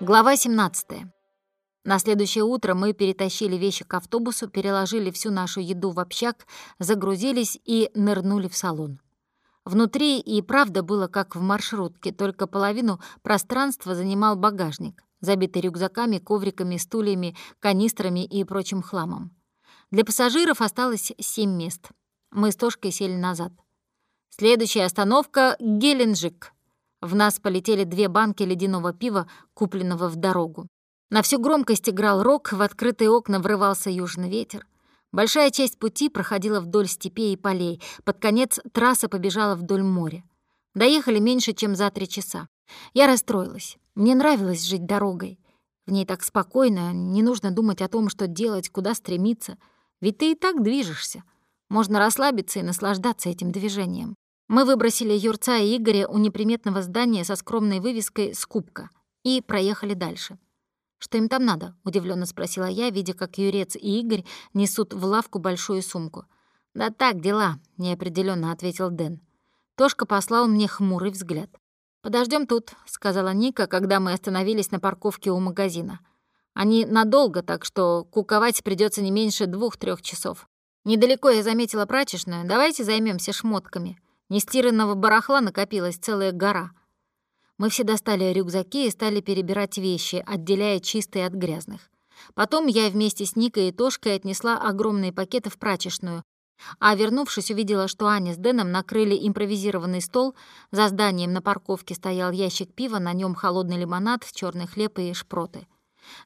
Глава 17. На следующее утро мы перетащили вещи к автобусу, переложили всю нашу еду в общак, загрузились и нырнули в салон. Внутри и правда было как в маршрутке, только половину пространства занимал багажник, забитый рюкзаками, ковриками, стульями, канистрами и прочим хламом. Для пассажиров осталось семь мест. Мы с Тошкой сели назад. Следующая остановка — Геленджик. В нас полетели две банки ледяного пива, купленного в дорогу. На всю громкость играл рок, в открытые окна врывался южный ветер. Большая часть пути проходила вдоль степей и полей. Под конец трасса побежала вдоль моря. Доехали меньше, чем за три часа. Я расстроилась. Мне нравилось жить дорогой. В ней так спокойно, не нужно думать о том, что делать, куда стремиться. Ведь ты и так движешься. Можно расслабиться и наслаждаться этим движением. Мы выбросили Юрца и Игоря у неприметного здания со скромной вывеской «Скупка» и проехали дальше. «Что им там надо?» — удивленно спросила я, видя, как Юрец и Игорь несут в лавку большую сумку. «Да так, дела», — неопределенно ответил Дэн. Тошка послал мне хмурый взгляд. Подождем тут», — сказала Ника, когда мы остановились на парковке у магазина. «Они надолго, так что куковать придется не меньше двух-трех часов. Недалеко я заметила прачечную, давайте займемся шмотками». Нестиранного барахла накопилась целая гора. Мы все достали рюкзаки и стали перебирать вещи, отделяя чистые от грязных. Потом я вместе с Никой и Тошкой отнесла огромные пакеты в прачечную, а вернувшись, увидела, что Аня с Дэном накрыли импровизированный стол. За зданием на парковке стоял ящик пива, на нем холодный лимонад, черный хлеб и шпроты.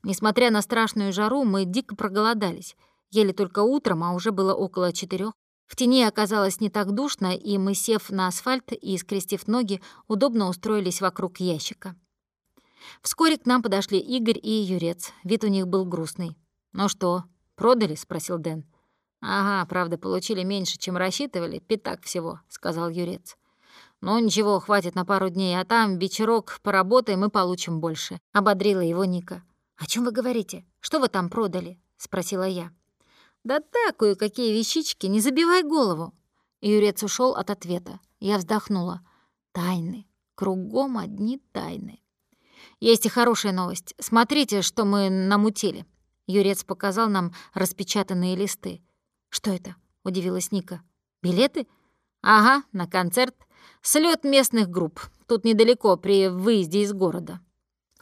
Несмотря на страшную жару, мы дико проголодались. Ели только утром, а уже было около четырех. В тени оказалось не так душно, и мы, сев на асфальт и скрестив ноги, удобно устроились вокруг ящика. Вскоре к нам подошли Игорь и Юрец. Вид у них был грустный. «Ну что, продали?» — спросил Дэн. «Ага, правда, получили меньше, чем рассчитывали. Пятак всего», — сказал Юрец. «Ну ничего, хватит на пару дней, а там вечерок поработаем и получим больше», — ободрила его Ника. «О чем вы говорите? Что вы там продали?» — спросила я. «Да так, кое-какие вещички, не забивай голову!» Юрец ушел от ответа. Я вздохнула. «Тайны. Кругом одни тайны». «Есть и хорошая новость. Смотрите, что мы намутили». Юрец показал нам распечатанные листы. «Что это?» — удивилась Ника. «Билеты?» «Ага, на концерт. Слет местных групп. Тут недалеко, при выезде из города».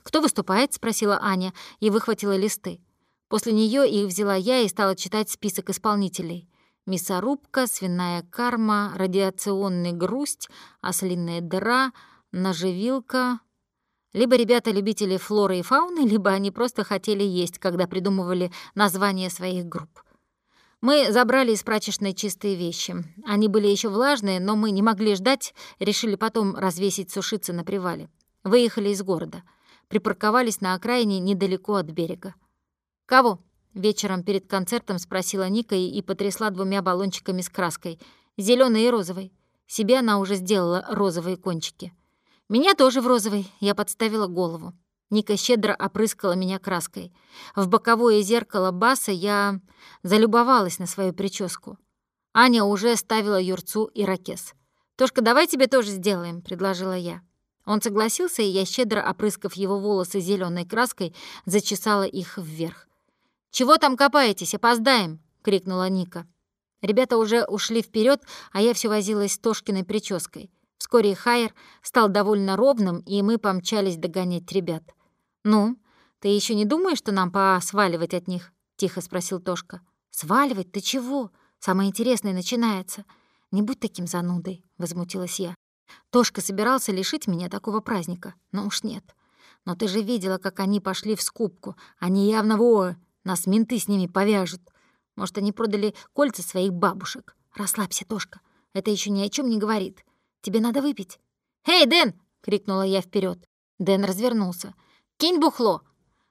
«Кто выступает?» — спросила Аня и выхватила листы. После нее их взяла я и стала читать список исполнителей. Мясорубка, свиная карма, радиационный грусть, ослиная дыра, ножевилка. Либо ребята любители флоры и фауны, либо они просто хотели есть, когда придумывали названия своих групп. Мы забрали из прачечной чистые вещи. Они были еще влажные, но мы не могли ждать, решили потом развесить сушиться на привале. Выехали из города. Припарковались на окраине недалеко от берега. «Кого?» — вечером перед концертом спросила Ника и потрясла двумя баллончиками с краской. зеленой и розовой. Себе она уже сделала розовые кончики. Меня тоже в розовый. Я подставила голову. Ника щедро опрыскала меня краской. В боковое зеркало баса я залюбовалась на свою прическу. Аня уже ставила юрцу и ракес. «Тошка, давай тебе тоже сделаем», — предложила я. Он согласился, и я, щедро опрыскав его волосы зеленой краской, зачесала их вверх. «Чего там копаетесь? Опоздаем!» — крикнула Ника. Ребята уже ушли вперед, а я все возилась с Тошкиной прической. Вскоре Хайер стал довольно ровным, и мы помчались догонять ребят. «Ну, ты еще не думаешь, что нам посваливать от них?» — тихо спросил Тошка. «Сваливать? Ты чего? Самое интересное начинается. Не будь таким занудой», — возмутилась я. Тошка собирался лишить меня такого праздника, но уж нет. Но ты же видела, как они пошли в скупку. Они явно во нас менты с ними повяжут. Может, они продали кольца своих бабушек. Расслабься, Тошка. Это еще ни о чем не говорит. Тебе надо выпить. «Эй, Дэн!» — крикнула я вперед. Дэн развернулся. «Кинь бухло!»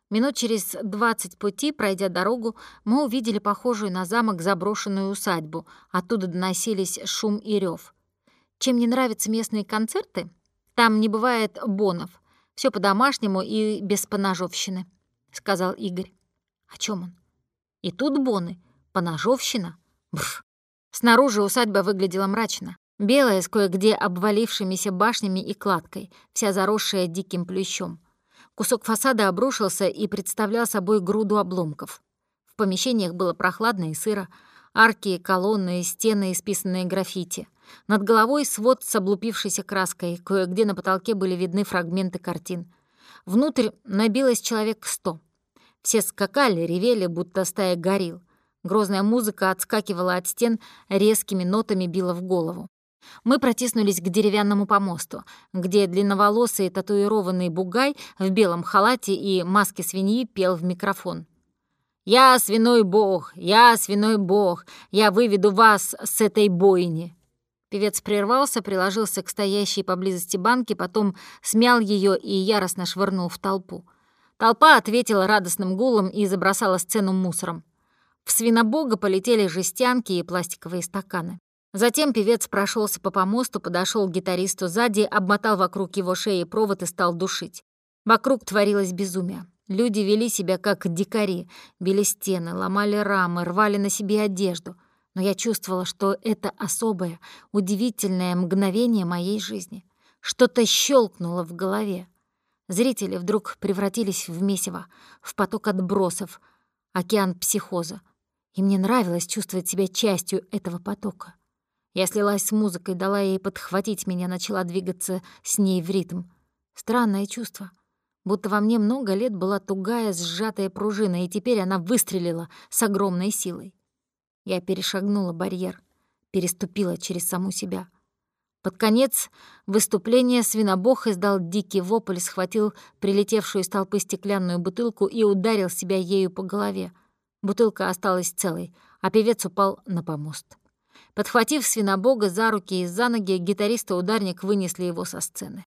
Минут через двадцать пути, пройдя дорогу, мы увидели похожую на замок заброшенную усадьбу. Оттуда доносились шум и рев. Чем не нравятся местные концерты? Там не бывает бонов. Все по-домашнему и без поножовщины, — сказал Игорь. О чем он? И тут боны. Поножовщина? Бррр. Снаружи усадьба выглядела мрачно. Белая, с кое-где обвалившимися башнями и кладкой, вся заросшая диким плющом. Кусок фасада обрушился и представлял собой груду обломков. В помещениях было прохладно и сыро, арки, колонны, стены, исписанные граффити. Над головой свод с облупившейся краской, кое-где на потолке были видны фрагменты картин. Внутрь набилось человек сто. Все скакали, ревели, будто стая горил. Грозная музыка отскакивала от стен, резкими нотами била в голову. Мы протиснулись к деревянному помосту, где длинноволосый татуированный бугай в белом халате и маске свиньи пел в микрофон. «Я свиной бог, я свиной бог, я выведу вас с этой бойни». Певец прервался, приложился к стоящей поблизости банке, потом смял ее и яростно швырнул в толпу. Толпа ответила радостным гулом и забросала сцену мусором. В свинобога полетели жестянки и пластиковые стаканы. Затем певец прошелся по помосту, подошел к гитаристу сзади, обмотал вокруг его шеи провод и стал душить. Вокруг творилось безумие. Люди вели себя как дикари, били стены, ломали рамы, рвали на себе одежду. Но я чувствовала, что это особое, удивительное мгновение моей жизни. Что-то щелкнуло в голове. Зрители вдруг превратились в месиво, в поток отбросов, океан психоза. И мне нравилось чувствовать себя частью этого потока. Я слилась с музыкой, дала ей подхватить меня, начала двигаться с ней в ритм. Странное чувство. Будто во мне много лет была тугая, сжатая пружина, и теперь она выстрелила с огромной силой. Я перешагнула барьер, переступила через саму себя. Под конец выступления свинобог издал дикий вопль, схватил прилетевшую из толпы стеклянную бутылку и ударил себя ею по голове. Бутылка осталась целой, а певец упал на помост. Подхватив свинобога за руки и за ноги, гитариста-ударник вынесли его со сцены.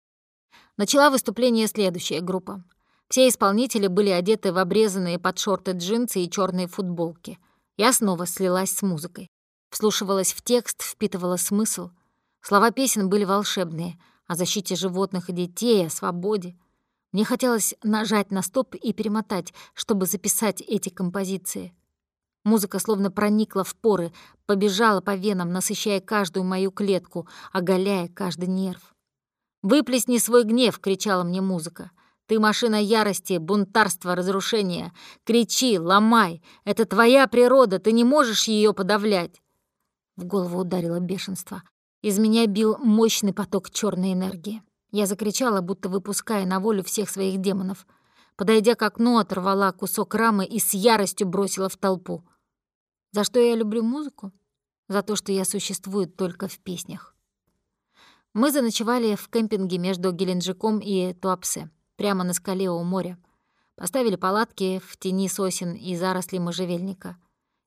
Начала выступление следующая группа. Все исполнители были одеты в обрезанные под шорты джинсы и черные футболки. Я снова слилась с музыкой. Вслушивалась в текст, впитывала смысл. Слова песен были волшебные, о защите животных и детей, о свободе. Мне хотелось нажать на стоп и перемотать, чтобы записать эти композиции. Музыка словно проникла в поры, побежала по венам, насыщая каждую мою клетку, оголяя каждый нерв. «Выплесни свой гнев!» — кричала мне музыка. «Ты машина ярости, бунтарства, разрушения. Кричи, ломай! Это твоя природа, ты не можешь ее подавлять!» В голову ударило бешенство. Из меня бил мощный поток черной энергии. Я закричала, будто выпуская на волю всех своих демонов. Подойдя к окну, оторвала кусок рамы и с яростью бросила в толпу. За что я люблю музыку? За то, что я существую только в песнях. Мы заночевали в кемпинге между Геленджиком и Туапсе, прямо на скале у моря. Поставили палатки в тени сосен и заросли можжевельника.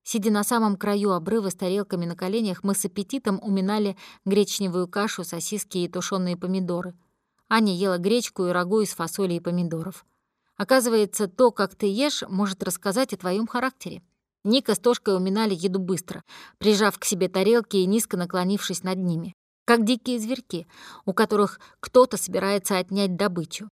Сидя на самом краю обрыва с тарелками на коленях, мы с аппетитом уминали гречневую кашу, сосиски и тушеные помидоры. Аня ела гречку и рагу из фасоли и помидоров. Оказывается, то, как ты ешь, может рассказать о твоем характере. Ника с Тошкой уминали еду быстро, прижав к себе тарелки и низко наклонившись над ними, как дикие зверьки, у которых кто-то собирается отнять добычу.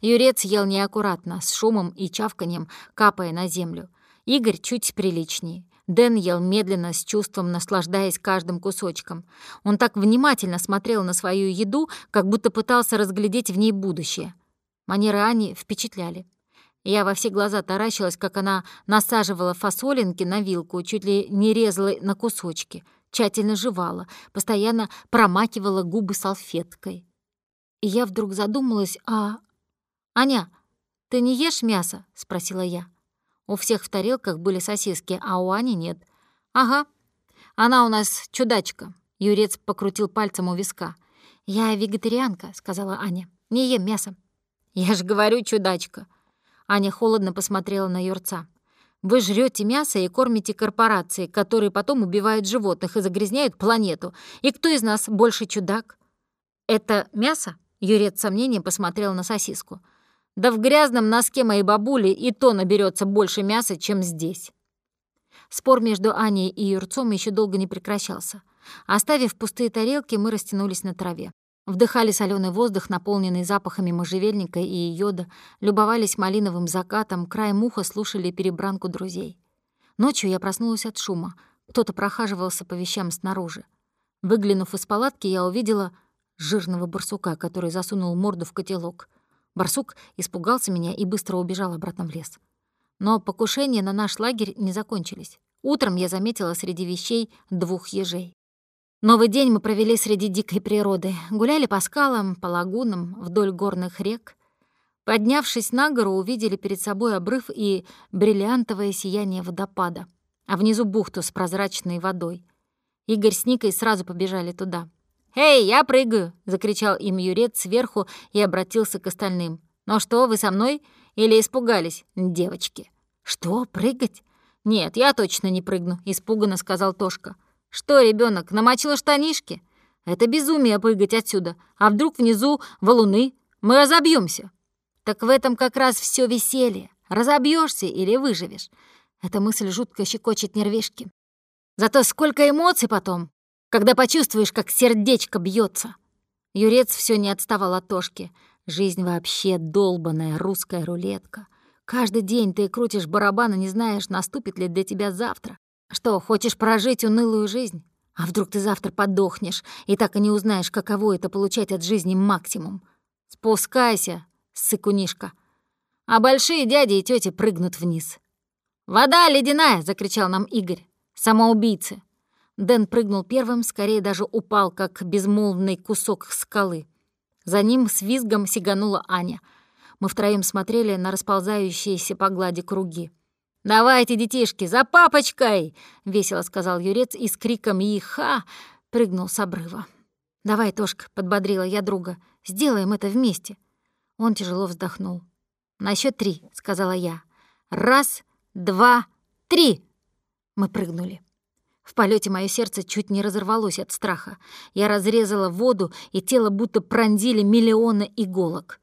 Юрец ел неаккуратно, с шумом и чавканием, капая на землю. Игорь чуть приличнее. Дэн ел медленно, с чувством, наслаждаясь каждым кусочком. Он так внимательно смотрел на свою еду, как будто пытался разглядеть в ней будущее. Манеры Ани впечатляли. Я во все глаза таращилась, как она насаживала фасолинки на вилку, чуть ли не резала на кусочки, тщательно жевала, постоянно промакивала губы салфеткой. И я вдруг задумалась, а... «Аня, ты не ешь мясо?» — спросила я. У всех в тарелках были сосиски, а у Ани нет. «Ага, она у нас чудачка», — Юрец покрутил пальцем у виска. «Я вегетарианка», — сказала Аня. «Не ем мясо». «Я же говорю, чудачка», Аня холодно посмотрела на Юрца. «Вы жрете мясо и кормите корпорации, которые потом убивают животных и загрязняют планету. И кто из нас больше чудак?» «Это мясо?» — Юрец с сомнением посмотрел на сосиску. «Да в грязном носке моей бабули и то наберется больше мяса, чем здесь». Спор между Аней и Юрцом еще долго не прекращался. Оставив пустые тарелки, мы растянулись на траве. Вдыхали соленый воздух, наполненный запахами можжевельника и йода, любовались малиновым закатом, краем уха слушали перебранку друзей. Ночью я проснулась от шума. Кто-то прохаживался по вещам снаружи. Выглянув из палатки, я увидела жирного барсука, который засунул морду в котелок. Барсук испугался меня и быстро убежал обратно в лес. Но покушения на наш лагерь не закончились. Утром я заметила среди вещей двух ежей. Новый день мы провели среди дикой природы. Гуляли по скалам, по лагунам, вдоль горных рек. Поднявшись на гору, увидели перед собой обрыв и бриллиантовое сияние водопада, а внизу бухту с прозрачной водой. Игорь с Никой сразу побежали туда. «Эй, я прыгаю!» — закричал им Юрец сверху и обратился к остальным. «Ну что, вы со мной? Или испугались, девочки?» «Что, прыгать?» «Нет, я точно не прыгну», — испуганно сказал Тошка. «Что, ребенок, намочила штанишки? Это безумие прыгать отсюда. А вдруг внизу валуны? Мы разобьемся. Так в этом как раз все веселье. Разобьешься или выживешь. Эта мысль жутко щекочет нервишки. Зато сколько эмоций потом, когда почувствуешь, как сердечко бьется. Юрец все не отставал от Тошки. Жизнь вообще долбаная русская рулетка. Каждый день ты крутишь барабан и не знаешь, наступит ли для тебя завтра. Что, хочешь прожить унылую жизнь? А вдруг ты завтра подохнешь, и так и не узнаешь, каково это получать от жизни максимум? Спускайся, сыкунишка. А большие дяди и тети прыгнут вниз. «Вода ледяная!» — закричал нам Игорь. «Самоубийцы!» Дэн прыгнул первым, скорее даже упал, как безмолвный кусок скалы. За ним с визгом сиганула Аня. Мы втроем смотрели на расползающиеся по глади круги. «Давайте, детишки, за папочкой!» — весело сказал Юрец и с криком «Иха!» прыгнул с обрыва. «Давай, Тошка», — подбодрила я друга, — «сделаем это вместе». Он тяжело вздохнул. «На счёт три», — сказала я. «Раз, два, три!» Мы прыгнули. В полете мое сердце чуть не разорвалось от страха. Я разрезала воду, и тело будто пронзили миллионы иголок.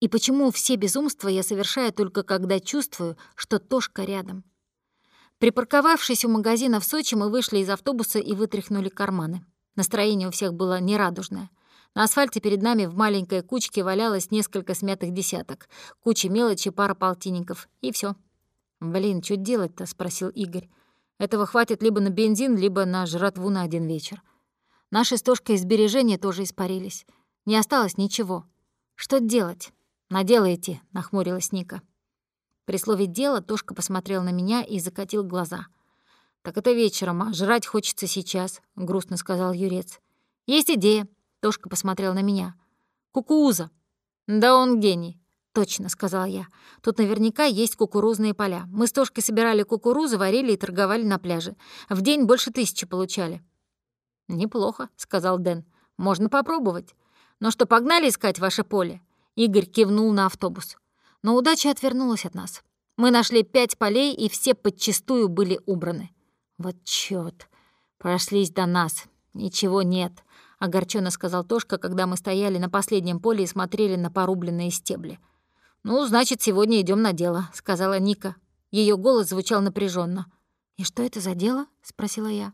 И почему все безумства я совершаю только когда чувствую, что Тошка рядом? Припарковавшись у магазина в Сочи, мы вышли из автобуса и вытряхнули карманы. Настроение у всех было нерадужное. На асфальте перед нами в маленькой кучке валялось несколько смятых десяток, куча мелочи, пара полтинников, и все. «Блин, что делать-то?» — спросил Игорь. «Этого хватит либо на бензин, либо на жратву на один вечер. Наши с Тошкой сбережения тоже испарились. Не осталось ничего. Что делать?» «На дело идти», — нахмурилась Ника. При слове «дело» Тошка посмотрел на меня и закатил глаза. «Так это вечером, а жрать хочется сейчас», — грустно сказал Юрец. «Есть идея», — Тошка посмотрел на меня. «Кукууза». «Да он гений», — точно сказала я. «Тут наверняка есть кукурузные поля. Мы с Тошкой собирали кукурузу, варили и торговали на пляже. В день больше тысячи получали». «Неплохо», — сказал Дэн. «Можно попробовать. Но что, погнали искать ваше поле?» Игорь кивнул на автобус. Но удача отвернулась от нас. Мы нашли пять полей, и все подчистую были убраны. Вот чёрт. Прошлись до нас. Ничего нет, — огорченно сказал Тошка, когда мы стояли на последнем поле и смотрели на порубленные стебли. «Ну, значит, сегодня идем на дело», — сказала Ника. Ее голос звучал напряженно. «И что это за дело?» — спросила я.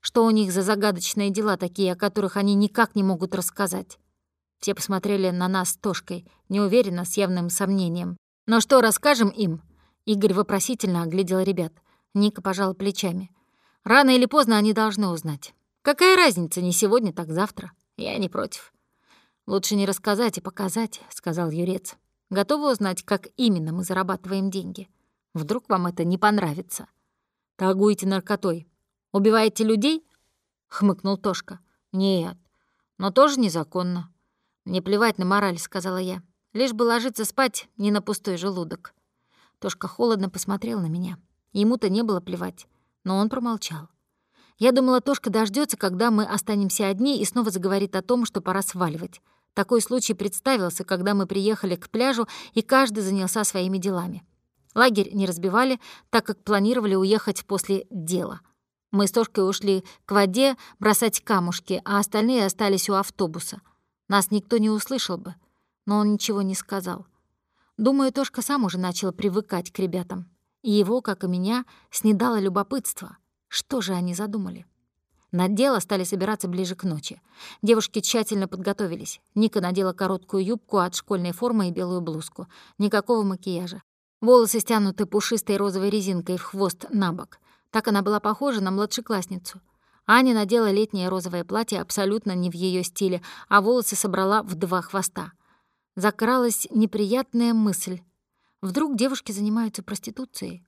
«Что у них за загадочные дела такие, о которых они никак не могут рассказать?» Все посмотрели на нас с Тошкой, неуверенно, с явным сомнением. «Но что, расскажем им?» Игорь вопросительно оглядел ребят. Ника пожала плечами. «Рано или поздно они должны узнать. Какая разница, не сегодня, так завтра? Я не против». «Лучше не рассказать и показать», — сказал Юрец. «Готовы узнать, как именно мы зарабатываем деньги? Вдруг вам это не понравится?» «Торгуете наркотой. Убиваете людей?» — хмыкнул Тошка. «Нет, но тоже незаконно. «Не плевать на мораль», — сказала я. «Лишь бы ложиться спать не на пустой желудок». Тошка холодно посмотрел на меня. Ему-то не было плевать, но он промолчал. Я думала, Тошка дождется, когда мы останемся одни, и снова заговорит о том, что пора сваливать. Такой случай представился, когда мы приехали к пляжу, и каждый занялся своими делами. Лагерь не разбивали, так как планировали уехать после дела. Мы с Тошкой ушли к воде бросать камушки, а остальные остались у автобуса — нас никто не услышал бы, но он ничего не сказал. Думаю, Тошка сам уже начал привыкать к ребятам. И его, как и меня, снедало любопытство. Что же они задумали? На дело стали собираться ближе к ночи. Девушки тщательно подготовились. Ника надела короткую юбку от школьной формы и белую блузку. Никакого макияжа. Волосы стянуты пушистой розовой резинкой в хвост на бок. Так она была похожа на младшеклассницу. Аня надела летнее розовое платье абсолютно не в ее стиле, а волосы собрала в два хвоста. закралась неприятная мысль. Вдруг девушки занимаются проституцией?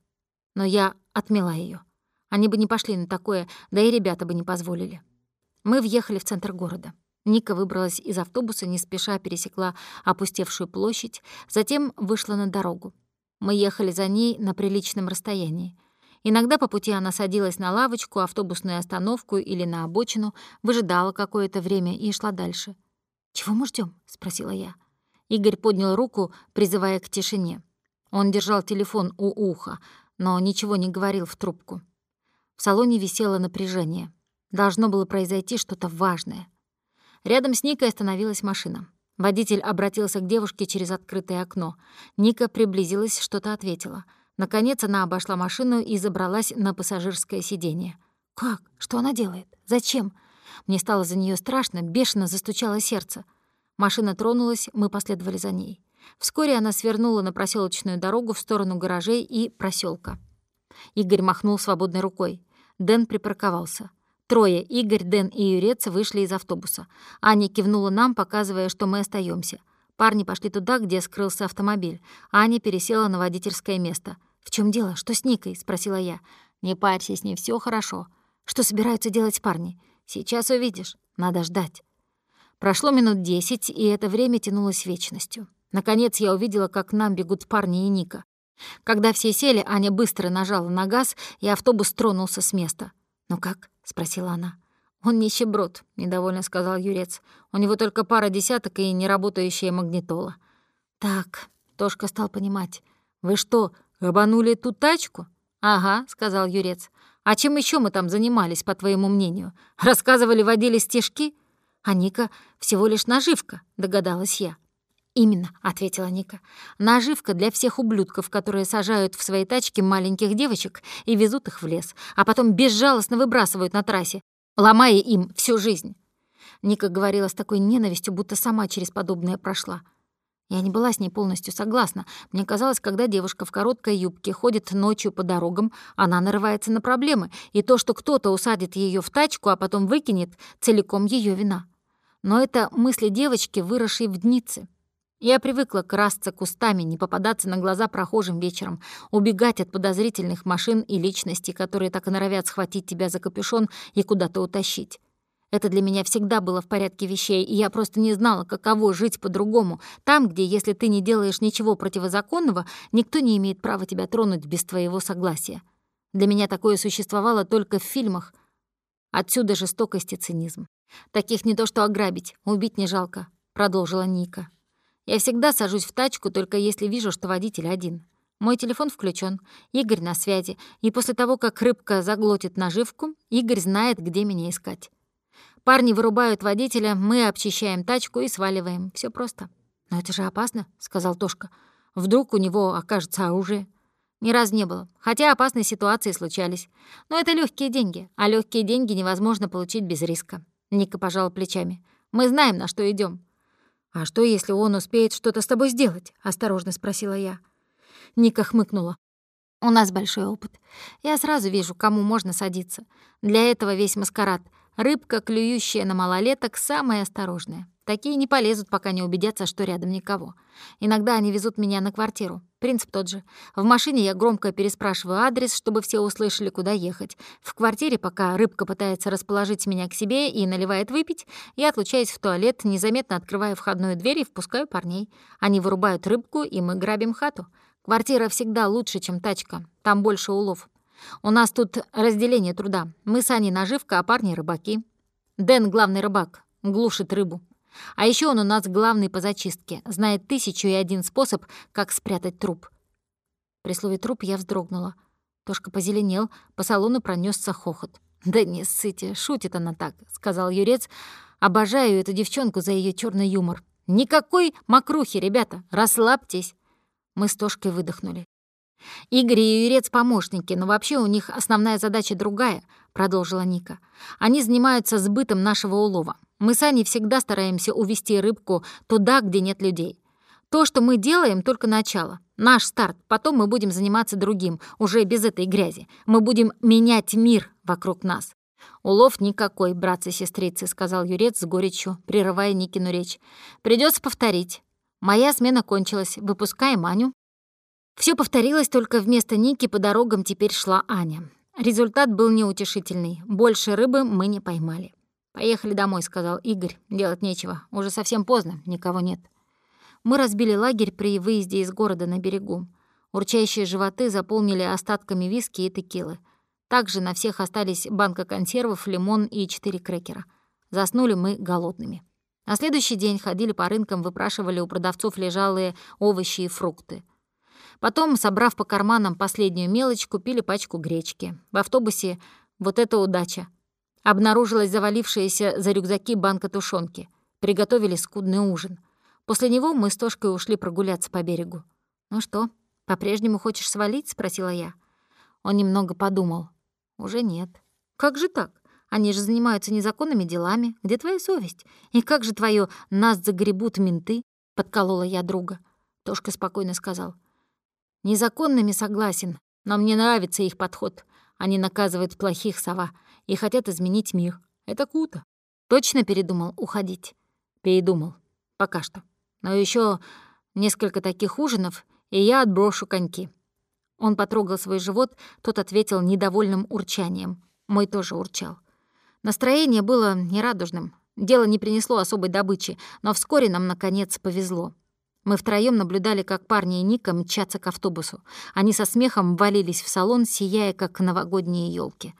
Но я отмела ее. Они бы не пошли на такое, да и ребята бы не позволили. Мы въехали в центр города. Ника выбралась из автобуса, не спеша пересекла опустевшую площадь, затем вышла на дорогу. Мы ехали за ней на приличном расстоянии. Иногда по пути она садилась на лавочку, автобусную остановку или на обочину, выжидала какое-то время и шла дальше. «Чего мы ждем? спросила я. Игорь поднял руку, призывая к тишине. Он держал телефон у уха, но ничего не говорил в трубку. В салоне висело напряжение. Должно было произойти что-то важное. Рядом с Никой остановилась машина. Водитель обратился к девушке через открытое окно. Ника приблизилась, что-то ответила. Наконец она обошла машину и забралась на пассажирское сиденье. «Как? Что она делает? Зачем?» Мне стало за нее страшно, бешено застучало сердце. Машина тронулась, мы последовали за ней. Вскоре она свернула на проселочную дорогу в сторону гаражей и проселка. Игорь махнул свободной рукой. Дэн припарковался. Трое, Игорь, Дэн и Юрец, вышли из автобуса. Аня кивнула нам, показывая, что мы остаемся. Парни пошли туда, где скрылся автомобиль. Аня пересела на водительское место. «В чем дело? Что с Никой?» — спросила я. «Не парься, с ней все хорошо. Что собираются делать парни? Сейчас увидишь. Надо ждать». Прошло минут десять, и это время тянулось вечностью. Наконец я увидела, как к нам бегут парни и Ника. Когда все сели, Аня быстро нажала на газ, и автобус тронулся с места. «Ну как?» — спросила она. «Он нищеброд», — недовольно сказал Юрец. «У него только пара десяток и неработающая магнитола». «Так», — Тошка стал понимать. «Вы что, габанули ту тачку?» «Ага», — сказал Юрец. «А чем еще мы там занимались, по твоему мнению? Рассказывали, водили стишки?» «А Ника всего лишь наживка», — догадалась я. «Именно», — ответила Ника. «Наживка для всех ублюдков, которые сажают в свои тачки маленьких девочек и везут их в лес, а потом безжалостно выбрасывают на трассе, ломая им всю жизнь». Ника говорила с такой ненавистью, будто сама через подобное прошла. Я не была с ней полностью согласна. Мне казалось, когда девушка в короткой юбке ходит ночью по дорогам, она нарывается на проблемы, и то, что кто-то усадит ее в тачку, а потом выкинет, целиком ее вина. Но это мысли девочки, выросшей в днице. Я привыкла красться кустами, не попадаться на глаза прохожим вечером, убегать от подозрительных машин и личностей, которые так и норовят схватить тебя за капюшон и куда-то утащить. Это для меня всегда было в порядке вещей, и я просто не знала, каково жить по-другому, там, где, если ты не делаешь ничего противозаконного, никто не имеет права тебя тронуть без твоего согласия. Для меня такое существовало только в фильмах. Отсюда жестокость и цинизм. Таких не то что ограбить, убить не жалко, продолжила Ника. Я всегда сажусь в тачку, только если вижу, что водитель один. Мой телефон включен, Игорь на связи, и после того, как рыбка заглотит наживку, Игорь знает, где меня искать. Парни вырубают водителя, мы обчищаем тачку и сваливаем. Все просто. «Но это же опасно», — сказал Тошка. «Вдруг у него окажется оружие». Ни разу не было, хотя опасные ситуации случались. Но это легкие деньги, а легкие деньги невозможно получить без риска. Ника пожала плечами. «Мы знаем, на что идем. «А что, если он успеет что-то с тобой сделать?» — осторожно спросила я. Ника хмыкнула. «У нас большой опыт. Я сразу вижу, кому можно садиться. Для этого весь маскарад. Рыбка, клюющая на малолеток, самая осторожная. Такие не полезут, пока не убедятся, что рядом никого. Иногда они везут меня на квартиру. Принцип тот же. В машине я громко переспрашиваю адрес, чтобы все услышали, куда ехать. В квартире, пока рыбка пытается расположить меня к себе и наливает выпить, я отлучаюсь в туалет, незаметно открываю входную дверь и впускаю парней. Они вырубают рыбку, и мы грабим хату. Квартира всегда лучше, чем тачка. Там больше улов. У нас тут разделение труда. Мы с Аней наживка, а парни — рыбаки. Дэн — главный рыбак, глушит рыбу. А еще он у нас главный по зачистке, знает тысячу и один способ, как спрятать труп. При слове «труп» я вздрогнула. Тошка позеленел, по салону пронесся хохот. «Да не ссыте, шутит она так», — сказал Юрец. «Обожаю эту девчонку за ее черный юмор. Никакой мокрухи, ребята, расслабьтесь». Мы с Тошкой выдохнули. «Игорь и Юрец — помощники, но вообще у них основная задача другая», — продолжила Ника. «Они занимаются сбытом нашего улова. Мы с Аней всегда стараемся увести рыбку туда, где нет людей. То, что мы делаем, только начало. Наш старт. Потом мы будем заниматься другим, уже без этой грязи. Мы будем менять мир вокруг нас. «Улов никакой, братцы-сестрицы», — сказал Юрец с горечью, прерывая Никину речь. Придется повторить. Моя смена кончилась, выпускаем Аню. Все повторилось, только вместо Ники по дорогам теперь шла Аня. Результат был неутешительный. Больше рыбы мы не поймали. «Поехали домой», — сказал Игорь. «Делать нечего. Уже совсем поздно, никого нет». Мы разбили лагерь при выезде из города на берегу. Урчащие животы заполнили остатками виски и текилы. Также на всех остались банка консервов, лимон и четыре крекера. Заснули мы голодными. На следующий день ходили по рынкам, выпрашивали у продавцов лежалые овощи и фрукты. Потом, собрав по карманам последнюю мелочь, купили пачку гречки. В автобусе вот эта удача. Обнаружилась завалившаяся за рюкзаки банка тушенки. Приготовили скудный ужин. После него мы с Тошкой ушли прогуляться по берегу. «Ну что, по-прежнему хочешь свалить?» — спросила я. Он немного подумал. «Уже нет». «Как же так? Они же занимаются незаконными делами. Где твоя совесть? И как же твое «нас загребут менты»?» — подколола я друга. Тошка спокойно сказал. «Незаконными согласен, но мне нравится их подход. Они наказывают плохих сова и хотят изменить мир. Это круто. Точно передумал уходить? Передумал. Пока что. Но еще несколько таких ужинов, и я отброшу коньки. Он потрогал свой живот, тот ответил недовольным урчанием. Мой тоже урчал. Настроение было нерадужным. Дело не принесло особой добычи, но вскоре нам, наконец, повезло. Мы втроем наблюдали, как парни и Ника мчатся к автобусу. Они со смехом валились в салон, сияя, как новогодние елки.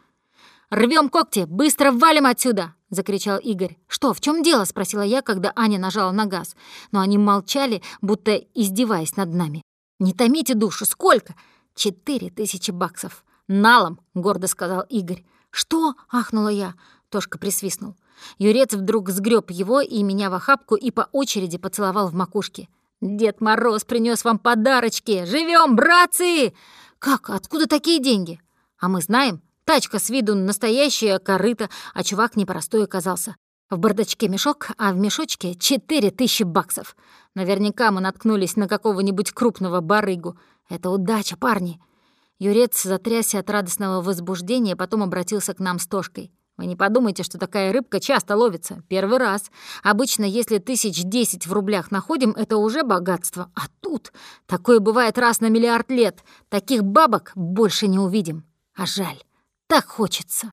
Рвем когти! Быстро валим отсюда!» — закричал Игорь. «Что, в чем дело?» — спросила я, когда Аня нажала на газ. Но они молчали, будто издеваясь над нами. «Не томите душу! Сколько?» «Четыре тысячи баксов!» «Налом!» — гордо сказал Игорь. «Что?» — ахнула я. Тошка присвистнул. Юрец вдруг сгреб его и меня в охапку и по очереди поцеловал в макушке. «Дед Мороз принес вам подарочки! Живем, братцы!» «Как? Откуда такие деньги?» «А мы знаем. Тачка с виду настоящая корыта, а чувак непростой оказался. В бардачке мешок, а в мешочке четыре тысячи баксов. Наверняка мы наткнулись на какого-нибудь крупного барыгу. Это удача, парни!» Юрец затрясся от радостного возбуждения, потом обратился к нам с Тошкой. Вы не подумайте, что такая рыбка часто ловится. Первый раз. Обычно, если тысяч десять в рублях находим, это уже богатство. А тут такое бывает раз на миллиард лет. Таких бабок больше не увидим. А жаль. Так хочется.